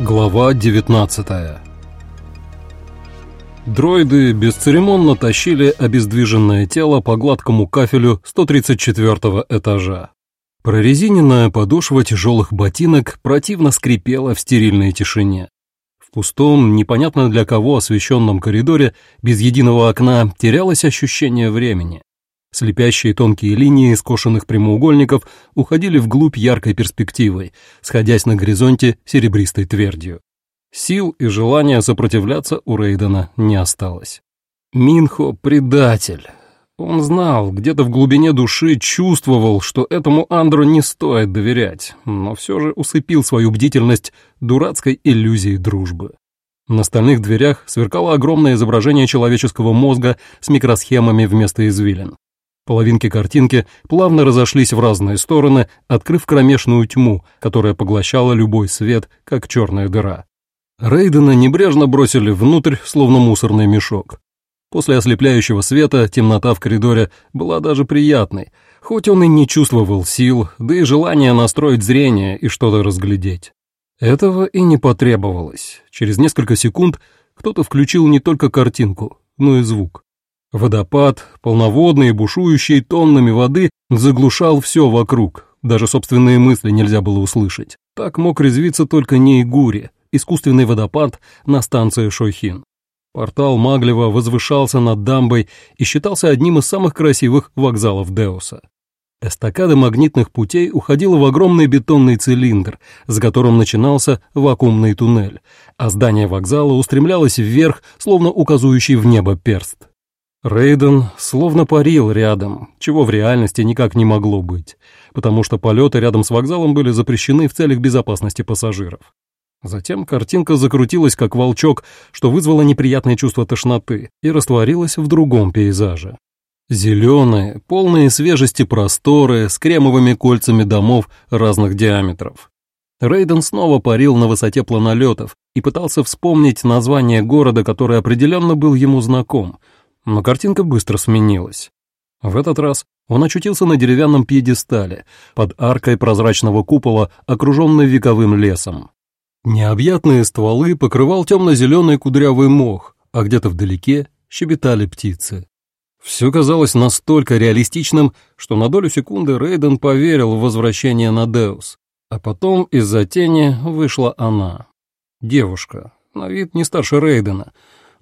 Глава 19 Дроиды бесцеремонно тащили обездвиженное тело по гладкому кафелю 134 этажа. Прорезиненная подошва тяжелых ботинок противно скрипела в стерильной тишине. В пустом, непонятно для кого освещенном коридоре, без единого окна, терялось ощущение времени. Слепящие тонкие линии скошенных прямоугольников уходили вглубь яркой перспективой, сходясь на горизонте серебристой твердью. Сил и желания сопротивляться у Рейдена не осталось. Минхо — предатель. Он знал, где-то в глубине души чувствовал, что этому Андру не стоит доверять, но все же усыпил свою бдительность дурацкой иллюзией дружбы. На стальных дверях сверкало огромное изображение человеческого мозга с микросхемами вместо извилин. Половинки картинки плавно разошлись в разные стороны, открыв кромешную тьму, которая поглощала любой свет, как черная дыра. Рейдена небрежно бросили внутрь, словно мусорный мешок. После ослепляющего света темнота в коридоре была даже приятной, хоть он и не чувствовал сил, да и желания настроить зрение и что-то разглядеть. Этого и не потребовалось. Через несколько секунд кто-то включил не только картинку, но и звук. Водопад, полноводный, бушующий тоннами воды, заглушал все вокруг, даже собственные мысли нельзя было услышать. Так мог резвиться только Нейгури, искусственный водопад на станции Шойхин. Портал Маглева возвышался над дамбой и считался одним из самых красивых вокзалов Деуса. Эстакада магнитных путей уходила в огромный бетонный цилиндр, за которым начинался вакуумный туннель, а здание вокзала устремлялось вверх, словно указывающий в небо перст. Рейден словно парил рядом, чего в реальности никак не могло быть, потому что полеты рядом с вокзалом были запрещены в целях безопасности пассажиров. Затем картинка закрутилась как волчок, что вызвало неприятное чувство тошноты и растворилась в другом пейзаже. Зеленые, полные свежести просторы с кремовыми кольцами домов разных диаметров. Рейден снова парил на высоте планолетов и пытался вспомнить название города, который определенно был ему знаком, но картинка быстро сменилась. В этот раз он очутился на деревянном пьедестале под аркой прозрачного купола, окруженной вековым лесом. Необъятные стволы покрывал темно-зеленый кудрявый мох, а где-то вдалеке щебетали птицы. Все казалось настолько реалистичным, что на долю секунды Рейден поверил в возвращение на Деус. А потом из-за тени вышла она. Девушка, на вид не старше Рейдена.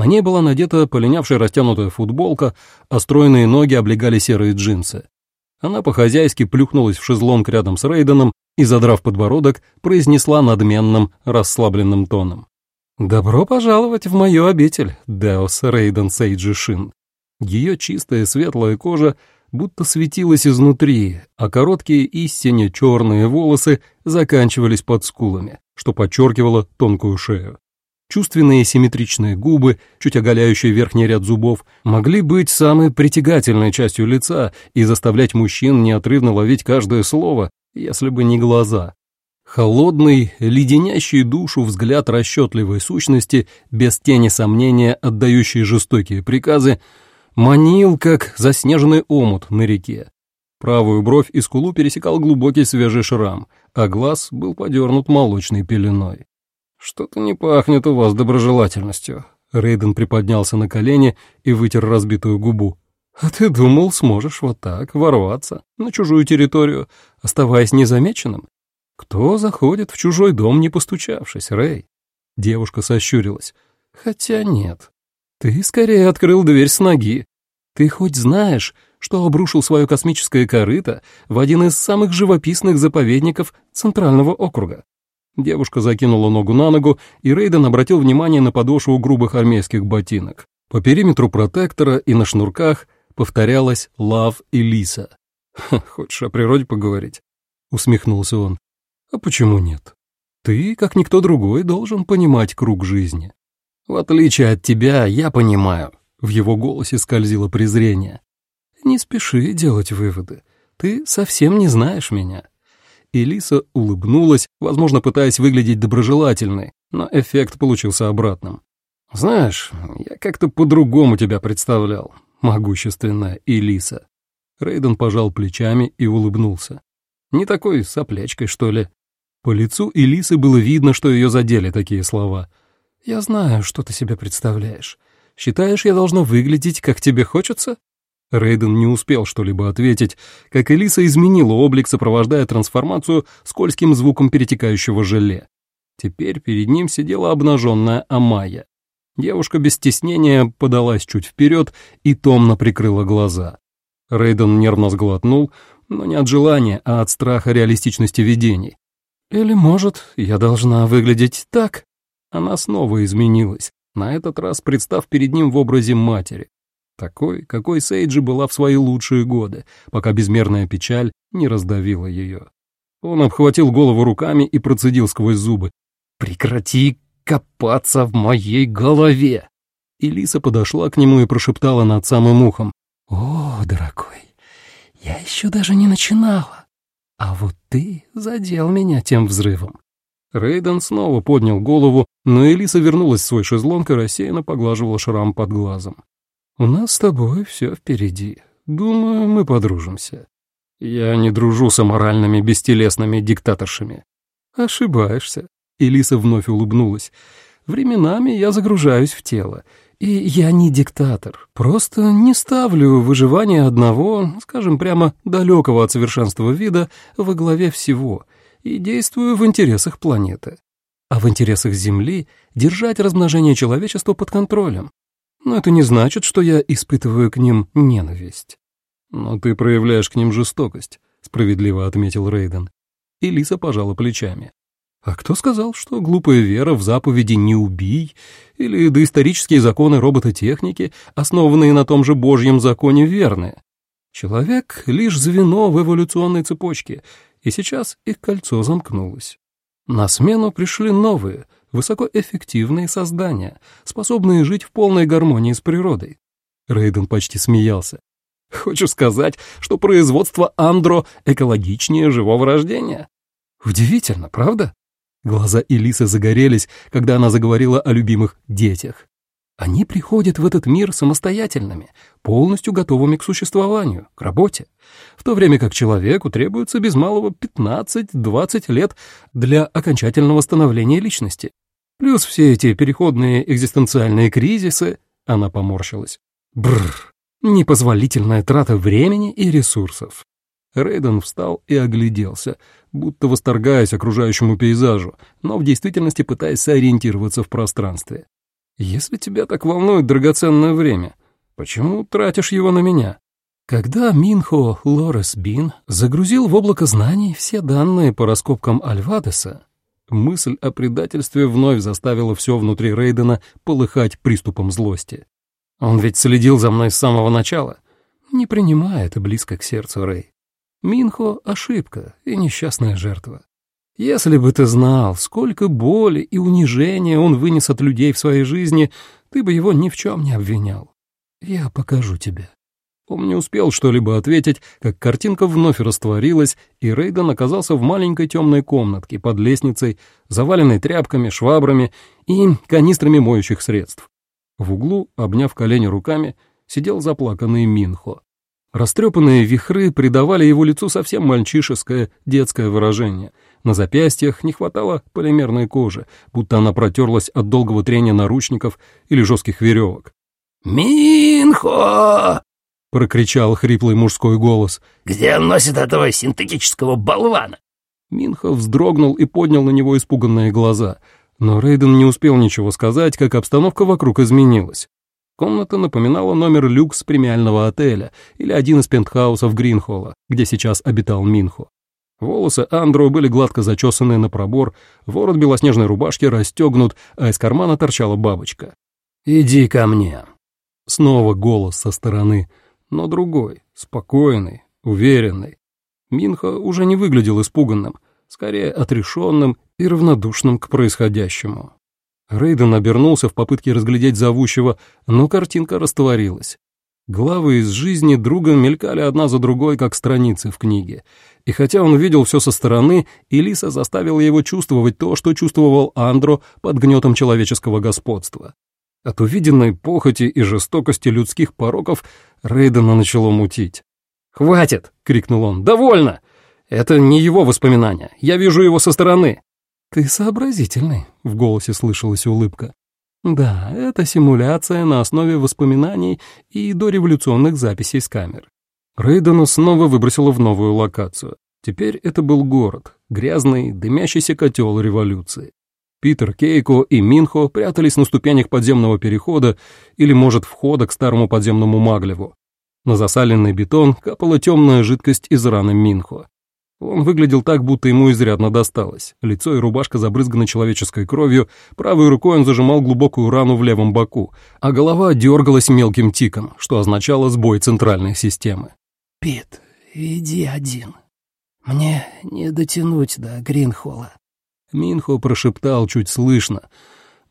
На ней была надета полинявшая растянутая футболка, а стройные ноги облегали серые джинсы. Она по-хозяйски плюхнулась в шезлонг рядом с Рейденом и, задрав подбородок, произнесла надменным, расслабленным тоном. «Добро пожаловать в мою обитель, Деос Рейден Сейджи Шин». Ее чистая светлая кожа будто светилась изнутри, а короткие истине черные волосы заканчивались под скулами, что подчеркивало тонкую шею. Чувственные симметричные губы, чуть оголяющие верхний ряд зубов, могли быть самой притягательной частью лица и заставлять мужчин неотрывно ловить каждое слово, если бы не глаза. Холодный, леденящий душу взгляд расчетливой сущности, без тени сомнения отдающий жестокие приказы, манил, как заснеженный омут на реке. Правую бровь и скулу пересекал глубокий свежий шрам, а глаз был подернут молочной пеленой. «Что-то не пахнет у вас доброжелательностью». Рейден приподнялся на колени и вытер разбитую губу. «А ты думал, сможешь вот так ворваться на чужую территорию, оставаясь незамеченным? Кто заходит в чужой дом, не постучавшись, Рей?» Девушка сощурилась. «Хотя нет. Ты скорее открыл дверь с ноги. Ты хоть знаешь, что обрушил свое космическое корыто в один из самых живописных заповедников Центрального округа? Девушка закинула ногу на ногу, и Рейден обратил внимание на подошву грубых армейских ботинок. По периметру протектора и на шнурках повторялось «Лав» и «Лиса». «Хочешь о природе поговорить?» — усмехнулся он. «А почему нет? Ты, как никто другой, должен понимать круг жизни. В отличие от тебя, я понимаю». В его голосе скользило презрение. «Не спеши делать выводы. Ты совсем не знаешь меня. Элиса улыбнулась, возможно, пытаясь выглядеть доброжелательной, но эффект получился обратным. «Знаешь, я как-то по-другому тебя представлял, могущественная Элиса». Рейден пожал плечами и улыбнулся. «Не такой соплячкой, что ли?» По лицу Элисы было видно, что ее задели такие слова. «Я знаю, что ты себе представляешь. Считаешь, я должна выглядеть, как тебе хочется?» Рейден не успел что-либо ответить, как Элиса изменила облик, сопровождая трансформацию скользким звуком перетекающего желе. Теперь перед ним сидела обнаженная Амая. Девушка без стеснения подалась чуть вперед и томно прикрыла глаза. Рейден нервно сглотнул, но не от желания, а от страха реалистичности видений. «Или, может, я должна выглядеть так?» Она снова изменилась, на этот раз представ перед ним в образе матери. Такой, какой Сейджи была в свои лучшие годы, пока безмерная печаль не раздавила ее. Он обхватил голову руками и процедил сквозь зубы. «Прекрати копаться в моей голове!» Элиса подошла к нему и прошептала над самым ухом. «О, дорогой, я еще даже не начинала. А вот ты задел меня тем взрывом». Рейден снова поднял голову, но Элиса вернулась в свой шезлонг и рассеянно поглаживала шрам под глазом. «У нас с тобой все впереди. Думаю, мы подружимся». «Я не дружу с аморальными бестелесными диктаторшами». «Ошибаешься». Элиса вновь улыбнулась. «Временами я загружаюсь в тело. И я не диктатор. Просто не ставлю выживание одного, скажем прямо, далекого от совершенства вида во главе всего и действую в интересах планеты. А в интересах Земли держать размножение человечества под контролем. Но это не значит, что я испытываю к ним ненависть. Но ты проявляешь к ним жестокость, справедливо отметил Рейден. И Лиса пожала плечами. А кто сказал, что глупая вера в заповеди «не убий» или доисторические законы робототехники, основанные на том же Божьем законе, верны? Человек — лишь звено в эволюционной цепочке, и сейчас их кольцо замкнулось. На смену пришли новые — высокоэффективные создания, способные жить в полной гармонии с природой. Рейден почти смеялся. Хочешь сказать, что производство андро экологичнее живого рождения? Удивительно, правда? Глаза Элисы загорелись, когда она заговорила о любимых детях. Они приходят в этот мир самостоятельными, полностью готовыми к существованию, к работе, в то время как человеку требуется без малого 15-20 лет для окончательного становления личности. Плюс все эти переходные экзистенциальные кризисы, она поморщилась. Бррр, непозволительная трата времени и ресурсов. Рейден встал и огляделся, будто восторгаясь окружающему пейзажу, но в действительности пытаясь сориентироваться в пространстве. «Если тебя так волнует драгоценное время, почему тратишь его на меня?» Когда Минхо Лорес Бин загрузил в облако знаний все данные по раскопкам Альвадеса, Мысль о предательстве вновь заставила все внутри Рейдена полыхать приступом злости. Он ведь следил за мной с самого начала. Не принимай это близко к сердцу, Рей. Минхо — ошибка и несчастная жертва. Если бы ты знал, сколько боли и унижения он вынес от людей в своей жизни, ты бы его ни в чем не обвинял. Я покажу тебе. Он не успел что-либо ответить, как картинка вновь растворилась, и Рейден оказался в маленькой темной комнатке под лестницей, заваленной тряпками, швабрами и канистрами моющих средств. В углу, обняв колени руками, сидел заплаканный Минхо. Растрепанные вихры придавали его лицу совсем мальчишеское, детское выражение. На запястьях не хватало полимерной кожи, будто она протерлась от долгого трения наручников или жестких веревок. «Минхо!» — прокричал хриплый мужской голос. «Где он носит этого синтетического болвана?» Минхов вздрогнул и поднял на него испуганные глаза. Но Рейден не успел ничего сказать, как обстановка вокруг изменилась. Комната напоминала номер люкс премиального отеля или один из пентхаусов Гринхолла, где сейчас обитал Минхо. Волосы Андро были гладко зачесаны на пробор, ворот белоснежной рубашки расстегнут, а из кармана торчала бабочка. «Иди ко мне». Снова голос со стороны но другой, спокойный, уверенный. Минха уже не выглядел испуганным, скорее отрешенным и равнодушным к происходящему. Рейден обернулся в попытке разглядеть зовущего, но картинка растворилась. Главы из жизни друга мелькали одна за другой, как страницы в книге. И хотя он видел все со стороны, Элиса заставила его чувствовать то, что чувствовал Андро под гнетом человеческого господства. От увиденной похоти и жестокости людских пороков Рейдена начало мутить. «Хватит!» — крикнул он. «Довольно! Это не его воспоминания. Я вижу его со стороны». «Ты сообразительный», — в голосе слышалась улыбка. «Да, это симуляция на основе воспоминаний и дореволюционных записей с камер». Рейдена снова выбросило в новую локацию. Теперь это был город, грязный, дымящийся котел революции. Питер, Кейко и Минхо прятались на ступенях подземного перехода или, может, входа к старому подземному Маглеву. На засаленный бетон капала темная жидкость из раны Минхо. Он выглядел так, будто ему изрядно досталось. Лицо и рубашка забрызганы человеческой кровью, правой рукой он зажимал глубокую рану в левом боку, а голова дергалась мелким тиком, что означало сбой центральной системы. «Пит, иди один. Мне не дотянуть до Гринхолла». Минхо прошептал чуть слышно.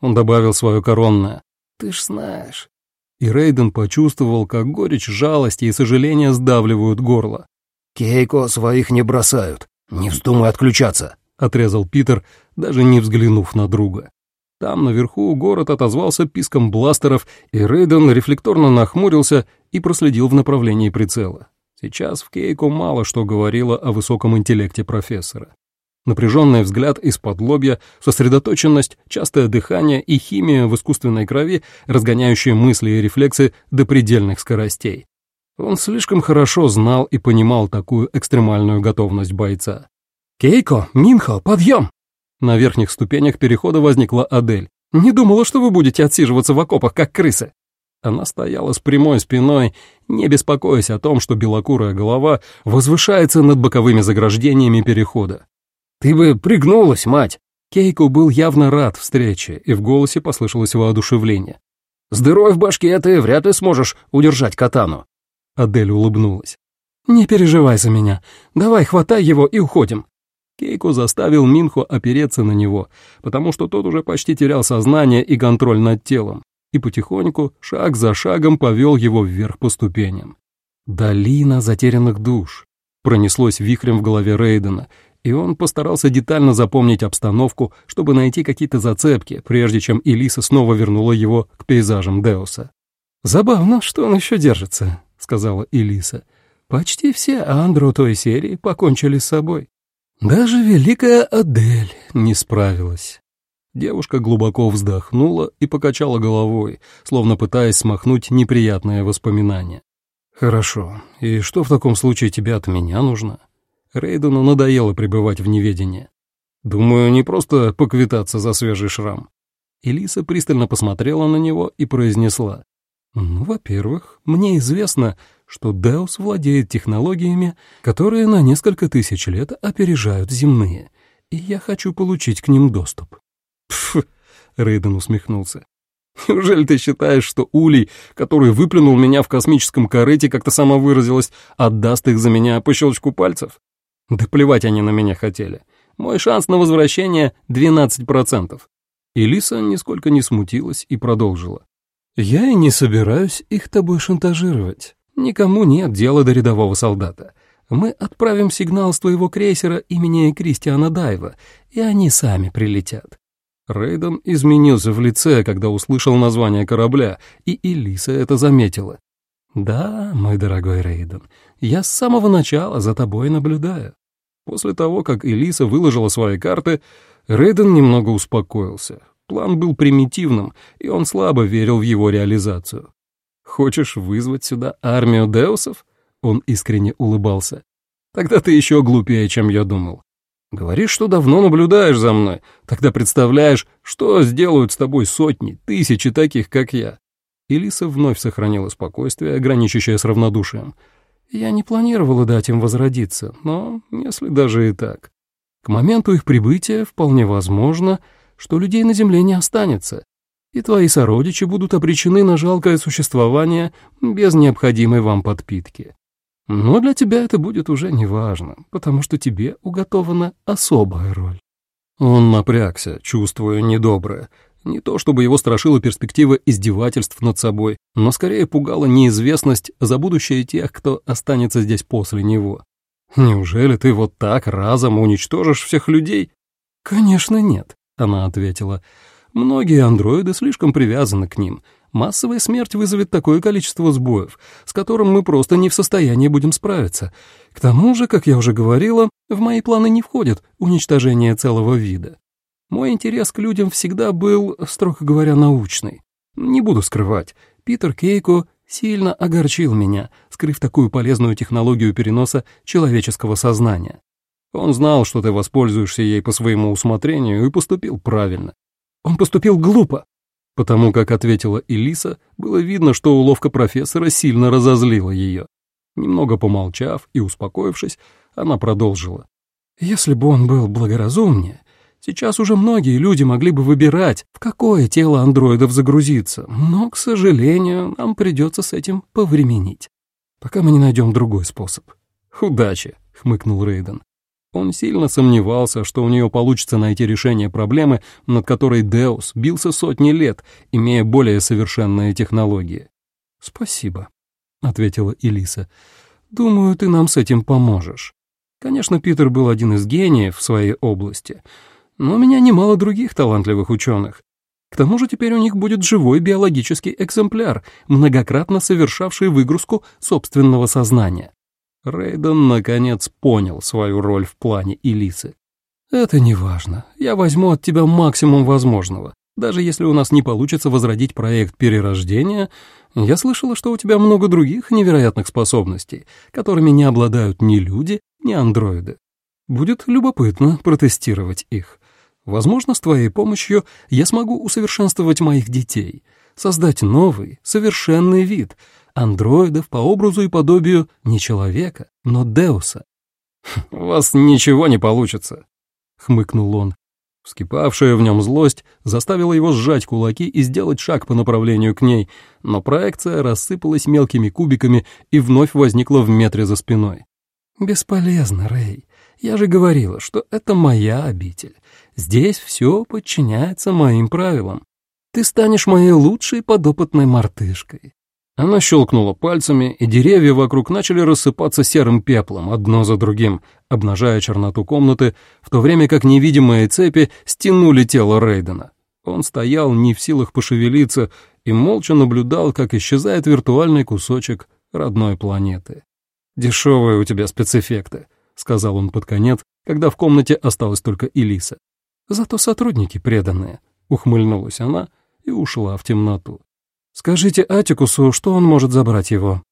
Он добавил свое коронное. «Ты ж знаешь». И Рейден почувствовал, как горечь жалости и сожаления сдавливают горло. «Кейко своих не бросают. Не вздумай отключаться», — отрезал Питер, даже не взглянув на друга. Там наверху город отозвался писком бластеров, и Рейден рефлекторно нахмурился и проследил в направлении прицела. Сейчас в Кейко мало что говорило о высоком интеллекте профессора. Напряженный взгляд из-под лобья, сосредоточенность, частое дыхание и химия в искусственной крови, разгоняющие мысли и рефлексы до предельных скоростей. Он слишком хорошо знал и понимал такую экстремальную готовность бойца. «Кейко, Минхо, подъем!» На верхних ступенях перехода возникла Адель. «Не думала, что вы будете отсиживаться в окопах, как крысы!» Она стояла с прямой спиной, не беспокоясь о том, что белокурая голова возвышается над боковыми заграждениями перехода. «Ты бы пригнулась, мать!» Кейко был явно рад встрече, и в голосе послышалось воодушевление. «С дырой в башке ты вряд ли сможешь удержать катану. Адель улыбнулась. «Не переживай за меня. Давай, хватай его и уходим». Кейко заставил Минхо опереться на него, потому что тот уже почти терял сознание и контроль над телом, и потихоньку, шаг за шагом, повел его вверх по ступеням. «Долина затерянных душ» пронеслось вихрем в голове Рейдена, и он постарался детально запомнить обстановку, чтобы найти какие-то зацепки, прежде чем Элиса снова вернула его к пейзажам Деуса. «Забавно, что он еще держится», — сказала Элиса. «Почти все андро той серии покончили с собой. Даже великая Адель не справилась». Девушка глубоко вздохнула и покачала головой, словно пытаясь смахнуть неприятные воспоминания. «Хорошо. И что в таком случае тебе от меня нужно?» Рейдену надоело пребывать в неведении. «Думаю, не просто поквитаться за свежий шрам». Элиса пристально посмотрела на него и произнесла. Ну, во-первых, мне известно, что Деус владеет технологиями, которые на несколько тысяч лет опережают земные, и я хочу получить к ним доступ. Пф, Рейден усмехнулся. Неужели ты считаешь, что Улей, который выплюнул меня в космическом корыте, как то сама выразилась, отдаст их за меня по щелчку пальцев? Да плевать они на меня хотели. Мой шанс на возвращение — 12%. Элиса нисколько не смутилась и продолжила. «Я и не собираюсь их тобой шантажировать. Никому нет дела до рядового солдата. Мы отправим сигнал с твоего крейсера имени Кристиана Дайва, и они сами прилетят». Рейден изменился в лице, когда услышал название корабля, и Элиса это заметила. «Да, мой дорогой Рейден, я с самого начала за тобой наблюдаю». После того, как Элиса выложила свои карты, Рейден немного успокоился. План был примитивным, и он слабо верил в его реализацию. «Хочешь вызвать сюда армию деусов?» Он искренне улыбался. «Тогда ты еще глупее, чем я думал. Говоришь, что давно наблюдаешь за мной, тогда представляешь, что сделают с тобой сотни, тысячи таких, как я». Элиса вновь сохранила спокойствие, граничащее с равнодушием. «Я не планировала дать им возродиться, но если даже и так. К моменту их прибытия вполне возможно, что людей на земле не останется, и твои сородичи будут обречены на жалкое существование без необходимой вам подпитки. Но для тебя это будет уже неважно, потому что тебе уготована особая роль». Он напрягся, чувствуя недоброе. Не то чтобы его страшила перспектива издевательств над собой, но скорее пугала неизвестность за будущее тех, кто останется здесь после него. «Неужели ты вот так разом уничтожишь всех людей?» «Конечно нет. Она ответила. «Многие андроиды слишком привязаны к ним. Массовая смерть вызовет такое количество сбоев, с которым мы просто не в состоянии будем справиться. К тому же, как я уже говорила, в мои планы не входит уничтожение целого вида. Мой интерес к людям всегда был, строго говоря, научный. Не буду скрывать, Питер Кейко сильно огорчил меня, скрыв такую полезную технологию переноса человеческого сознания. Он знал, что ты воспользуешься ей по своему усмотрению и поступил правильно. Он поступил глупо. Потому как ответила Элиса, было видно, что уловка профессора сильно разозлила ее. Немного помолчав и успокоившись, она продолжила. «Если бы он был благоразумнее, сейчас уже многие люди могли бы выбирать, в какое тело андроидов загрузиться, но, к сожалению, нам придется с этим повременить, пока мы не найдем другой способ». «Удачи», — хмыкнул Рейден. Он сильно сомневался, что у нее получится найти решение проблемы, над которой Деус бился сотни лет, имея более совершенные технологии. «Спасибо», — ответила Элиса. «Думаю, ты нам с этим поможешь. Конечно, Питер был один из гениев в своей области, но у меня немало других талантливых ученых. К тому же теперь у них будет живой биологический экземпляр, многократно совершавший выгрузку собственного сознания. Рейден, наконец, понял свою роль в плане Элисы. «Это не важно. Я возьму от тебя максимум возможного. Даже если у нас не получится возродить проект перерождения, я слышала, что у тебя много других невероятных способностей, которыми не обладают ни люди, ни андроиды. Будет любопытно протестировать их. Возможно, с твоей помощью я смогу усовершенствовать моих детей, создать новый, совершенный вид — андроидов по образу и подобию не человека, но Деуса. «У вас ничего не получится», — хмыкнул он. Вскипавшая в нем злость заставила его сжать кулаки и сделать шаг по направлению к ней, но проекция рассыпалась мелкими кубиками и вновь возникла в метре за спиной. «Бесполезно, Рэй. Я же говорила, что это моя обитель. Здесь все подчиняется моим правилам. Ты станешь моей лучшей подопытной мартышкой. Она щелкнула пальцами, и деревья вокруг начали рассыпаться серым пеплом, одно за другим, обнажая черноту комнаты, в то время как невидимые цепи стянули тело Рейдена. Он стоял не в силах пошевелиться и молча наблюдал, как исчезает виртуальный кусочек родной планеты. «Дешевые у тебя спецэффекты», — сказал он под конец, когда в комнате осталась только Элиса. «Зато сотрудники преданные», — ухмыльнулась она и ушла в темноту. «Скажите Атикусу, что он может забрать его»,